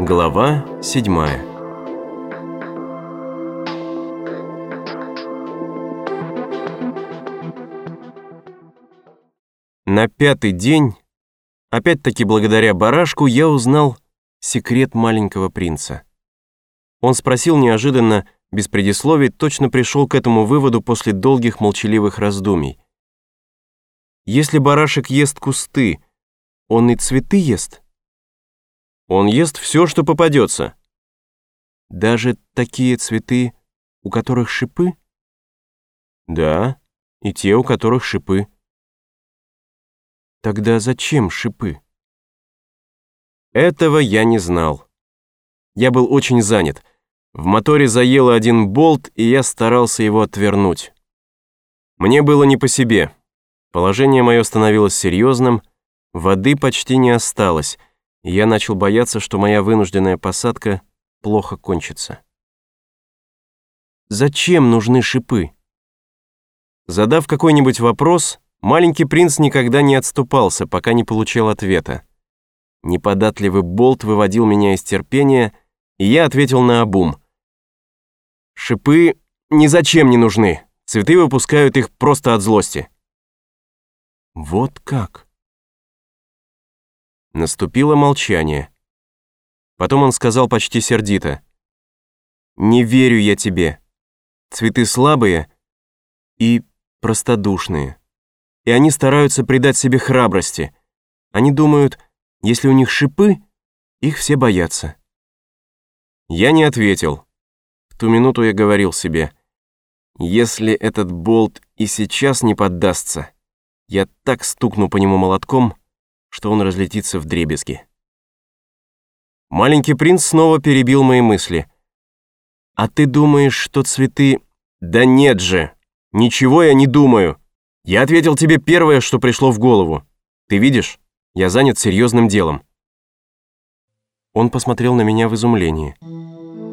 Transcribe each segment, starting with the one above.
Глава седьмая На пятый день, опять-таки благодаря барашку, я узнал секрет маленького принца. Он спросил неожиданно, без предисловий, точно пришел к этому выводу после долгих молчаливых раздумий. Если барашек ест кусты, он и цветы ест? Он ест все, что попадется. Даже такие цветы, у которых шипы? Да, и те, у которых шипы. Тогда зачем шипы? Этого я не знал. Я был очень занят. В моторе заело один болт, и я старался его отвернуть. Мне было не по себе. Положение мое становилось серьезным, воды почти не осталось — я начал бояться, что моя вынужденная посадка плохо кончится. Зачем нужны шипы? Задав какой-нибудь вопрос, маленький принц никогда не отступался, пока не получил ответа. Неподатливый болт выводил меня из терпения, и я ответил на обум. Шипы ни зачем не нужны. Цветы выпускают их просто от злости. Вот как? Наступило молчание. Потом он сказал почти сердито. «Не верю я тебе. Цветы слабые и простодушные. И они стараются придать себе храбрости. Они думают, если у них шипы, их все боятся». Я не ответил. В ту минуту я говорил себе, «Если этот болт и сейчас не поддастся, я так стукну по нему молотком, что он разлетится в дребезги. Маленький принц снова перебил мои мысли. «А ты думаешь, что цветы...» «Да нет же! Ничего я не думаю! Я ответил тебе первое, что пришло в голову. Ты видишь, я занят серьезным делом». Он посмотрел на меня в изумлении.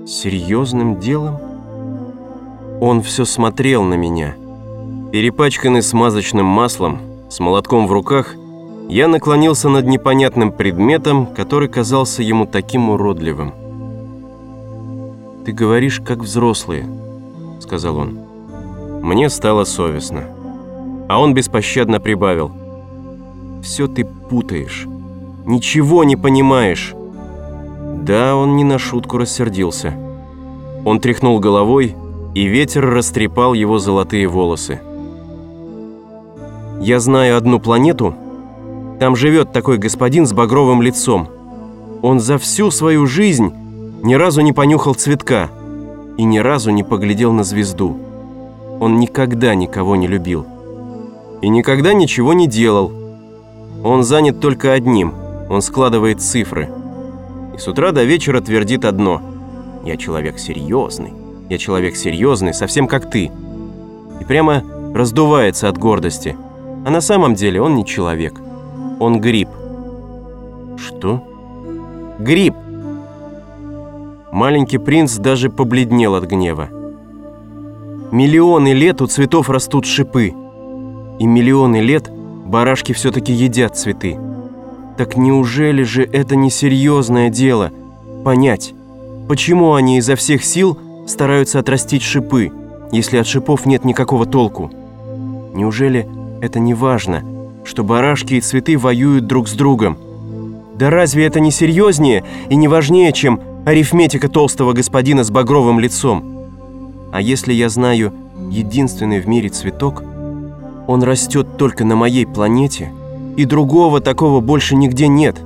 «Серьезным делом?» Он все смотрел на меня. Перепачканный смазочным маслом, с молотком в руках, я наклонился над непонятным предметом, который казался ему таким уродливым. «Ты говоришь, как взрослые», — сказал он. Мне стало совестно. А он беспощадно прибавил. «Все ты путаешь. Ничего не понимаешь». Да, он не на шутку рассердился. Он тряхнул головой, и ветер растрепал его золотые волосы. «Я знаю одну планету», там живет такой господин с багровым лицом. Он за всю свою жизнь ни разу не понюхал цветка и ни разу не поглядел на звезду. Он никогда никого не любил. И никогда ничего не делал. Он занят только одним. Он складывает цифры. И с утра до вечера твердит одно. «Я человек серьезный. Я человек серьезный, совсем как ты». И прямо раздувается от гордости. А на самом деле он не человек. Он гриб. Что? Гриб! Маленький принц даже побледнел от гнева. Миллионы лет у цветов растут шипы. И миллионы лет барашки все-таки едят цветы. Так неужели же это не серьезное дело понять, почему они изо всех сил стараются отрастить шипы, если от шипов нет никакого толку? Неужели это не важно, что барашки и цветы воюют друг с другом. Да разве это не серьезнее и не важнее, чем арифметика толстого господина с багровым лицом? А если я знаю единственный в мире цветок, он растет только на моей планете, и другого такого больше нигде нет,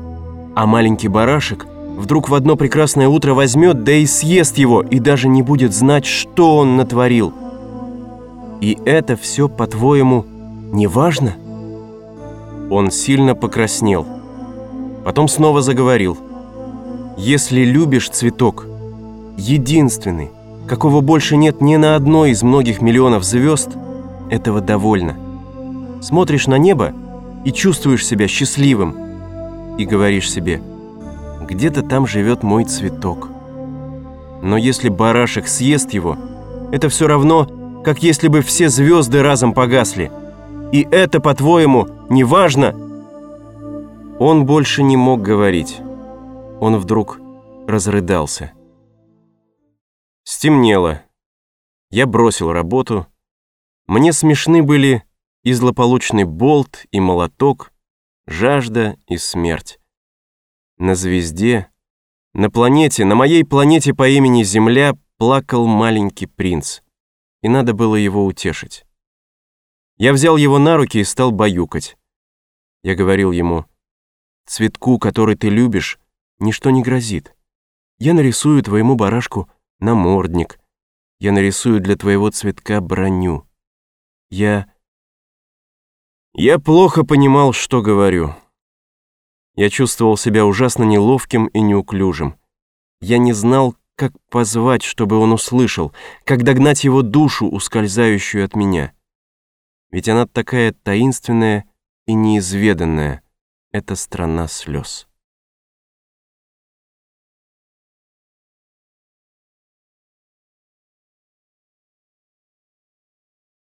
а маленький барашек вдруг в одно прекрасное утро возьмет, да и съест его, и даже не будет знать, что он натворил. И это все, по-твоему, не важно?» Он сильно покраснел. Потом снова заговорил. «Если любишь цветок, единственный, какого больше нет ни на одной из многих миллионов звезд, этого довольно. Смотришь на небо и чувствуешь себя счастливым, и говоришь себе, где-то там живет мой цветок. Но если барашек съест его, это все равно, как если бы все звезды разом погасли – и это, по-твоему, не важно?» Он больше не мог говорить. Он вдруг разрыдался. Стемнело. Я бросил работу. Мне смешны были и злополучный болт, и молоток, жажда и смерть. На звезде, на планете, на моей планете по имени Земля плакал маленький принц, и надо было его утешить. Я взял его на руки и стал баюкать. Я говорил ему, «Цветку, который ты любишь, ничто не грозит. Я нарисую твоему барашку намордник. Я нарисую для твоего цветка броню. Я... Я плохо понимал, что говорю. Я чувствовал себя ужасно неловким и неуклюжим. Я не знал, как позвать, чтобы он услышал, как догнать его душу, ускользающую от меня. Ведь она такая таинственная и неизведанная, эта страна слез.